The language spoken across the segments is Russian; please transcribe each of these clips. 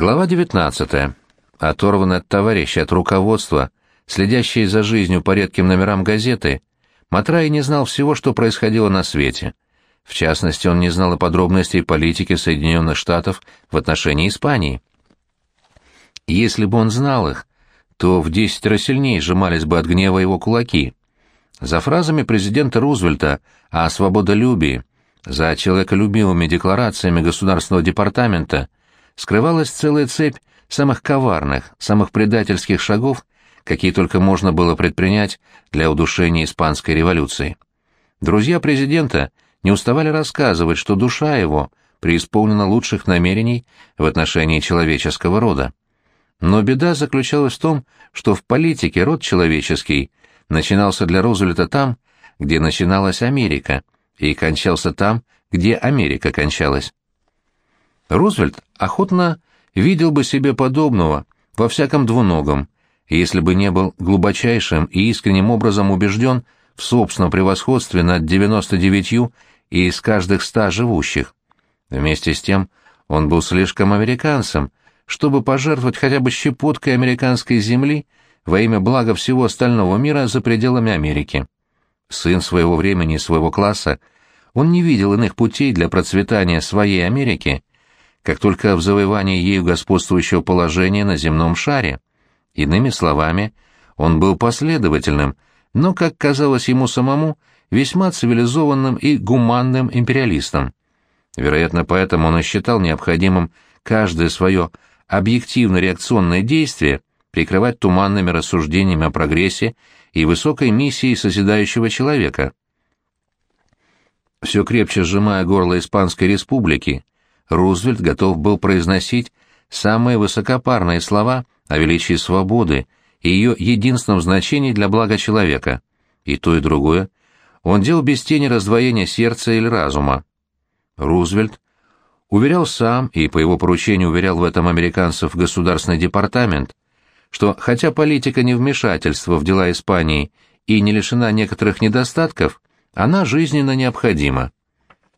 Глава 19. Оторванный от товарища, от руководства, следящий за жизнью по редким номерам газеты, Матрай не знал всего, что происходило на свете. В частности, он не знал и подробностей политики Соединенных Штатов в отношении Испании. Если бы он знал их, то в десятеро сильнее сжимались бы от гнева его кулаки. За фразами президента Рузвельта о свободолюбии, за человеколюбивыми декларациями Государственного департамента скрывалась целая цепь самых коварных, самых предательских шагов, какие только можно было предпринять для удушения испанской революции. Друзья президента не уставали рассказывать, что душа его преисполнена лучших намерений в отношении человеческого рода. Но беда заключалась в том, что в политике род человеческий начинался для Рузвельта там, где начиналась Америка, и кончался там, где Америка кончалась. Рузвельт охотно видел бы себе подобного во всяком двуногом, если бы не был глубочайшим и искренним образом убежден в собственном превосходстве над 99 из каждых ста живущих. Вместе с тем он был слишком американцем, чтобы пожертвовать хотя бы щепоткой американской земли во имя блага всего остального мира за пределами Америки. Сын своего времени и своего класса, он не видел иных путей для процветания своей Америки, как только в завоевании ею господствующего положения на земном шаре. Иными словами, он был последовательным, но, как казалось ему самому, весьма цивилизованным и гуманным империалистом. Вероятно, поэтому он и считал необходимым каждое свое объективно-реакционное действие прикрывать туманными рассуждениями о прогрессе и высокой миссии созидающего человека. Все крепче сжимая горло Испанской Республики, Рузвельт готов был произносить самые высокопарные слова о величии свободы и ее единственном значении для блага человека. И то, и другое он делал без тени раздвоения сердца или разума. Рузвельт уверял сам и по его поручению уверял в этом американцев Государственный департамент, что хотя политика не вмешательства в дела Испании и не лишена некоторых недостатков, она жизненно необходима.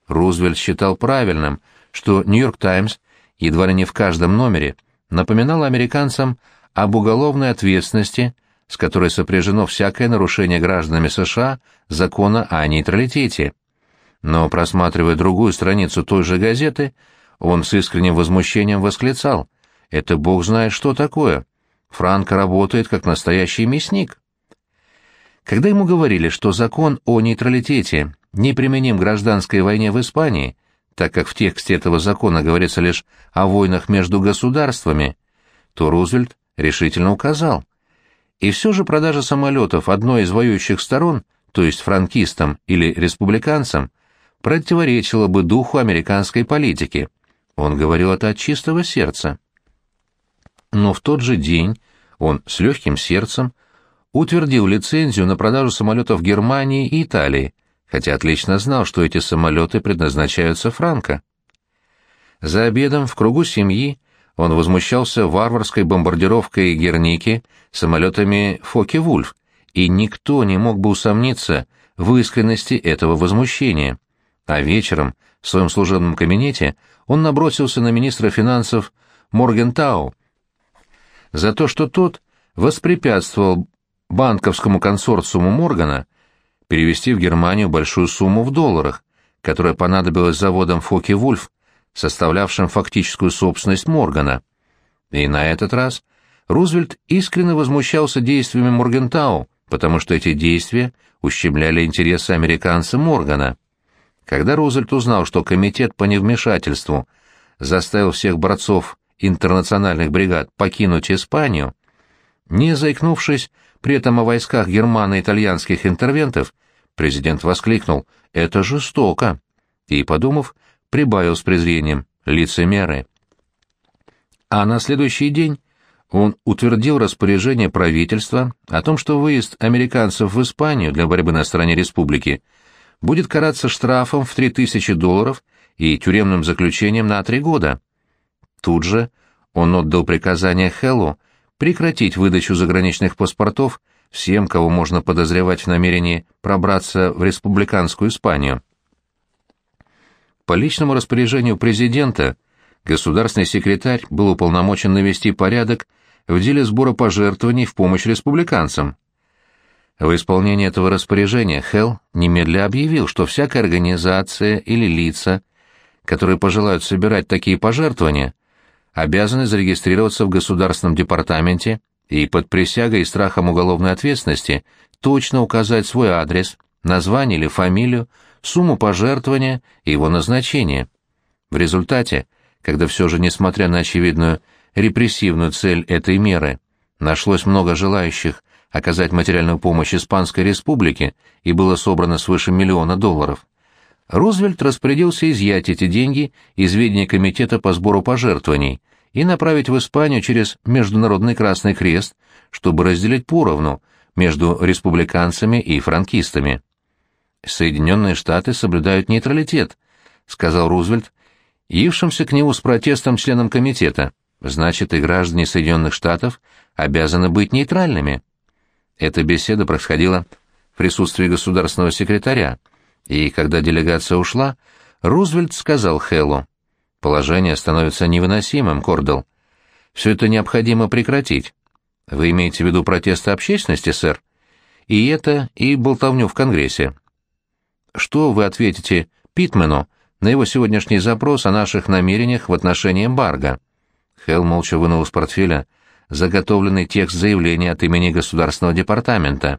Рузвельт считал правильным, что «Нью-Йорк Таймс» едва ли не в каждом номере напоминал американцам об уголовной ответственности, с которой сопряжено всякое нарушение гражданами США закона о нейтралитете. Но, просматривая другую страницу той же газеты, он с искренним возмущением восклицал «Это бог знает, что такое! Франко работает как настоящий мясник!» Когда ему говорили, что закон о нейтралитете неприменим гражданской войне в Испании, так как в тексте этого закона говорится лишь о войнах между государствами, то Рузвельт решительно указал. И все же продажа самолетов одной из воюющих сторон, то есть франкистам или республиканцам, противоречило бы духу американской политики. Он говорил это от чистого сердца. Но в тот же день он с легким сердцем утвердил лицензию на продажу самолетов Германии и Италии, хотя отлично знал, что эти самолеты предназначаются Франко. За обедом в кругу семьи он возмущался варварской бомбардировкой Герники самолетами Фоке-Вульф, и никто не мог бы усомниться в искренности этого возмущения. А вечером в своем служебном кабинете он набросился на министра финансов Моргентау за то, что тот воспрепятствовал банковскому консорциуму Моргана перевести в Германию большую сумму в долларах, которая понадобилась заводам Фоки-Вульф, составлявшим фактическую собственность Моргана. И на этот раз Рузвельт искренне возмущался действиями Моргентау, потому что эти действия ущемляли интересы американца Моргана. Когда Рузвельт узнал, что комитет по невмешательству заставил всех борцов интернациональных бригад покинуть Испанию, не заикнувшись при этом о войсках германо-итальянских интервентов, президент воскликнул «Это жестоко!» и, подумав, прибавил с презрением «лицемеры». А на следующий день он утвердил распоряжение правительства о том, что выезд американцев в Испанию для борьбы на стороне республики будет караться штрафом в 3000 долларов и тюремным заключением на три года. Тут же он отдал приказание Хеллу прекратить выдачу заграничных паспортов всем, кого можно подозревать в намерении пробраться в республиканскую Испанию. По личному распоряжению президента государственный секретарь был уполномочен навести порядок в деле сбора пожертвований в помощь республиканцам. В исполнение этого распоряжения Хелл немедля объявил, что всякая организация или лица, которые пожелают собирать такие пожертвования, обязаны зарегистрироваться в Государственном департаменте и под присягой и страхом уголовной ответственности точно указать свой адрес, название или фамилию, сумму пожертвования и его назначение. В результате, когда все же, несмотря на очевидную репрессивную цель этой меры, нашлось много желающих оказать материальную помощь Испанской Республике и было собрано свыше миллиона долларов, Рузвельт распорядился изъять эти деньги из ведения Комитета по сбору пожертвований и направить в Испанию через Международный Красный Крест, чтобы разделить поровну между республиканцами и франкистами. «Соединенные Штаты соблюдают нейтралитет», — сказал Рузвельт, явившимся к нему с протестом членам комитета. «Значит, и граждане Соединенных Штатов обязаны быть нейтральными». Эта беседа происходила в присутствии государственного секретаря, и когда делегация ушла, Рузвельт сказал Хэллу, «Положение становится невыносимым, Кордел. Все это необходимо прекратить. Вы имеете в виду протесты общественности, сэр? И это, и болтовню в Конгрессе. Что вы ответите Питмену на его сегодняшний запрос о наших намерениях в отношении эмбарго?» Хелл молча вынул из портфеля заготовленный текст заявления от имени Государственного департамента.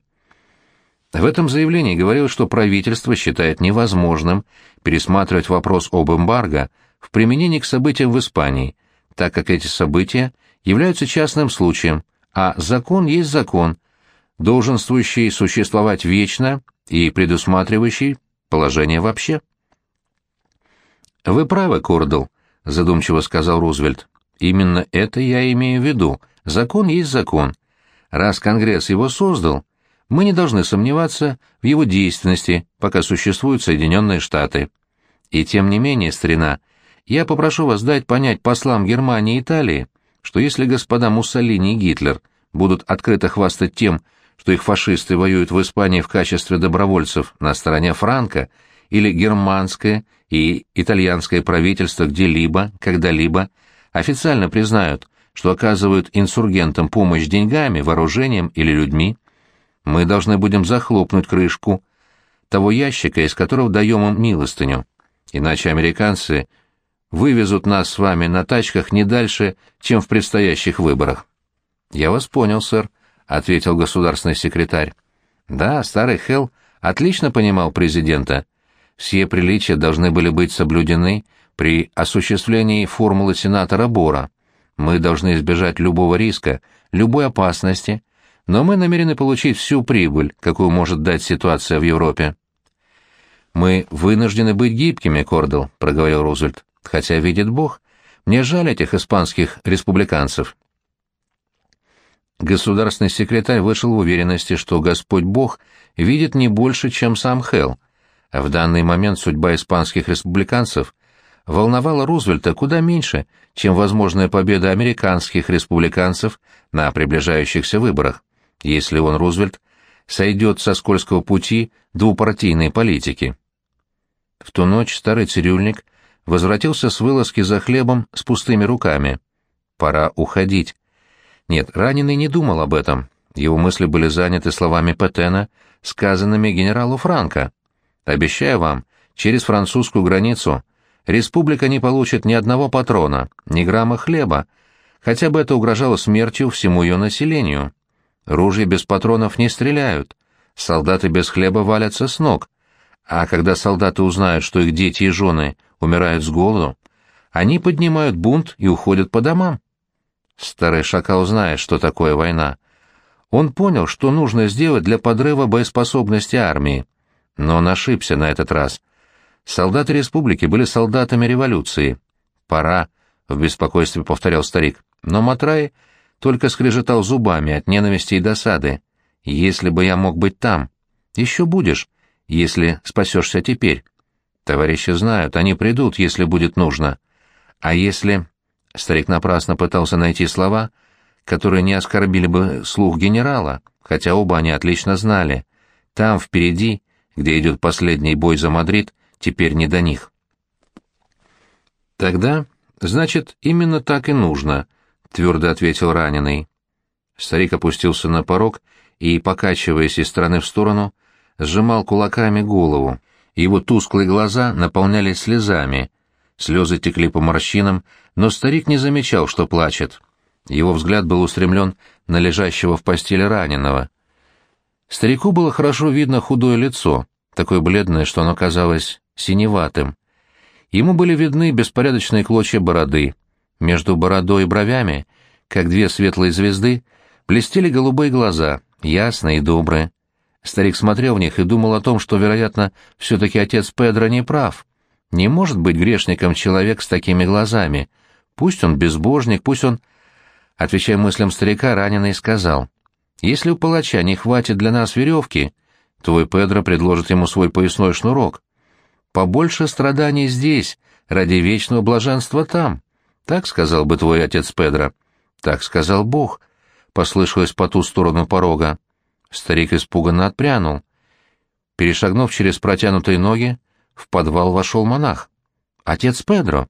В этом заявлении говорилось, что правительство считает невозможным пересматривать вопрос об эмбарго в применении к событиям в Испании, так как эти события являются частным случаем, а закон есть закон, долженствующий существовать вечно и предусматривающий положение вообще. «Вы правы, Кордл», — задумчиво сказал Рузвельт. «Именно это я имею в виду. Закон есть закон. Раз Конгресс его создал, мы не должны сомневаться в его действенности, пока существуют Соединенные Штаты. И тем не менее, старина, я попрошу вас дать понять послам Германии и Италии, что если господа Муссолини и Гитлер будут открыто хвастать тем, что их фашисты воюют в Испании в качестве добровольцев на стороне Франка, или германское и итальянское правительство где-либо, когда-либо официально признают, что оказывают инсургентам помощь деньгами, вооружением или людьми, мы должны будем захлопнуть крышку того ящика, из которого даем им милостыню, иначе американцы вывезут нас с вами на тачках не дальше, чем в предстоящих выборах. «Я вас понял, сэр», — ответил государственный секретарь. «Да, старый Хелл отлично понимал президента. Все приличия должны были быть соблюдены при осуществлении формулы сенатора Бора. Мы должны избежать любого риска, любой опасности, но мы намерены получить всю прибыль, какую может дать ситуация в Европе. «Мы вынуждены быть гибкими, Кордел», — проговорил Рузвельт, — «хотя, видит Бог, мне жаль этих испанских республиканцев». Государственный секретарь вышел в уверенности, что Господь Бог видит не больше, чем сам Хелл, а в данный момент судьба испанских республиканцев волновала Рузвельта куда меньше, чем возможная победа американских республиканцев на приближающихся выборах если он, Рузвельт, сойдет со скользкого пути двупартийной политики. В ту ночь старый цирюльник возвратился с вылазки за хлебом с пустыми руками. Пора уходить. Нет, раненый не думал об этом. Его мысли были заняты словами Петена, сказанными генералу Франко. «Обещаю вам, через французскую границу республика не получит ни одного патрона, ни грамма хлеба, хотя бы это угрожало смертью всему ее населению». Ружья без патронов не стреляют, солдаты без хлеба валятся с ног, а когда солдаты узнают, что их дети и жены умирают с голоду, они поднимают бунт и уходят по домам. Старый шакал знает, что такое война. Он понял, что нужно сделать для подрыва боеспособности армии. Но он ошибся на этот раз. Солдаты республики были солдатами революции. «Пора», — в беспокойстве повторял старик. Но Матрай только скрежетал зубами от ненависти и досады. «Если бы я мог быть там! Еще будешь, если спасешься теперь. Товарищи знают, они придут, если будет нужно. А если...» Старик напрасно пытался найти слова, которые не оскорбили бы слух генерала, хотя оба они отлично знали. Там, впереди, где идет последний бой за Мадрид, теперь не до них. Тогда «Значит, именно так и нужно», — твердо ответил раненый. Старик опустился на порог и, покачиваясь из стороны в сторону, сжимал кулаками голову. Его тусклые глаза наполнялись слезами. Слезы текли по морщинам, но старик не замечал, что плачет. Его взгляд был устремлен на лежащего в постели раненого. Старику было хорошо видно худое лицо, такое бледное, что оно казалось синеватым. Ему были видны беспорядочные клочья бороды. Между бородой и бровями, как две светлые звезды, блестели голубые глаза, ясные и добрые. Старик смотрел в них и думал о том, что, вероятно, все-таки отец Педро не прав. Не может быть грешником человек с такими глазами. Пусть он безбожник, пусть он... Отвечая мыслям старика, раненый сказал, «Если у палача не хватит для нас веревки, твой Педро предложит ему свой поясной шнурок. Побольше страданий здесь, ради вечного блаженства там. Так сказал бы твой отец Педро. Так сказал Бог», — послышалось по ту сторону порога. Старик испуганно отпрянул. Перешагнув через протянутые ноги, в подвал вошел монах. «Отец Педро,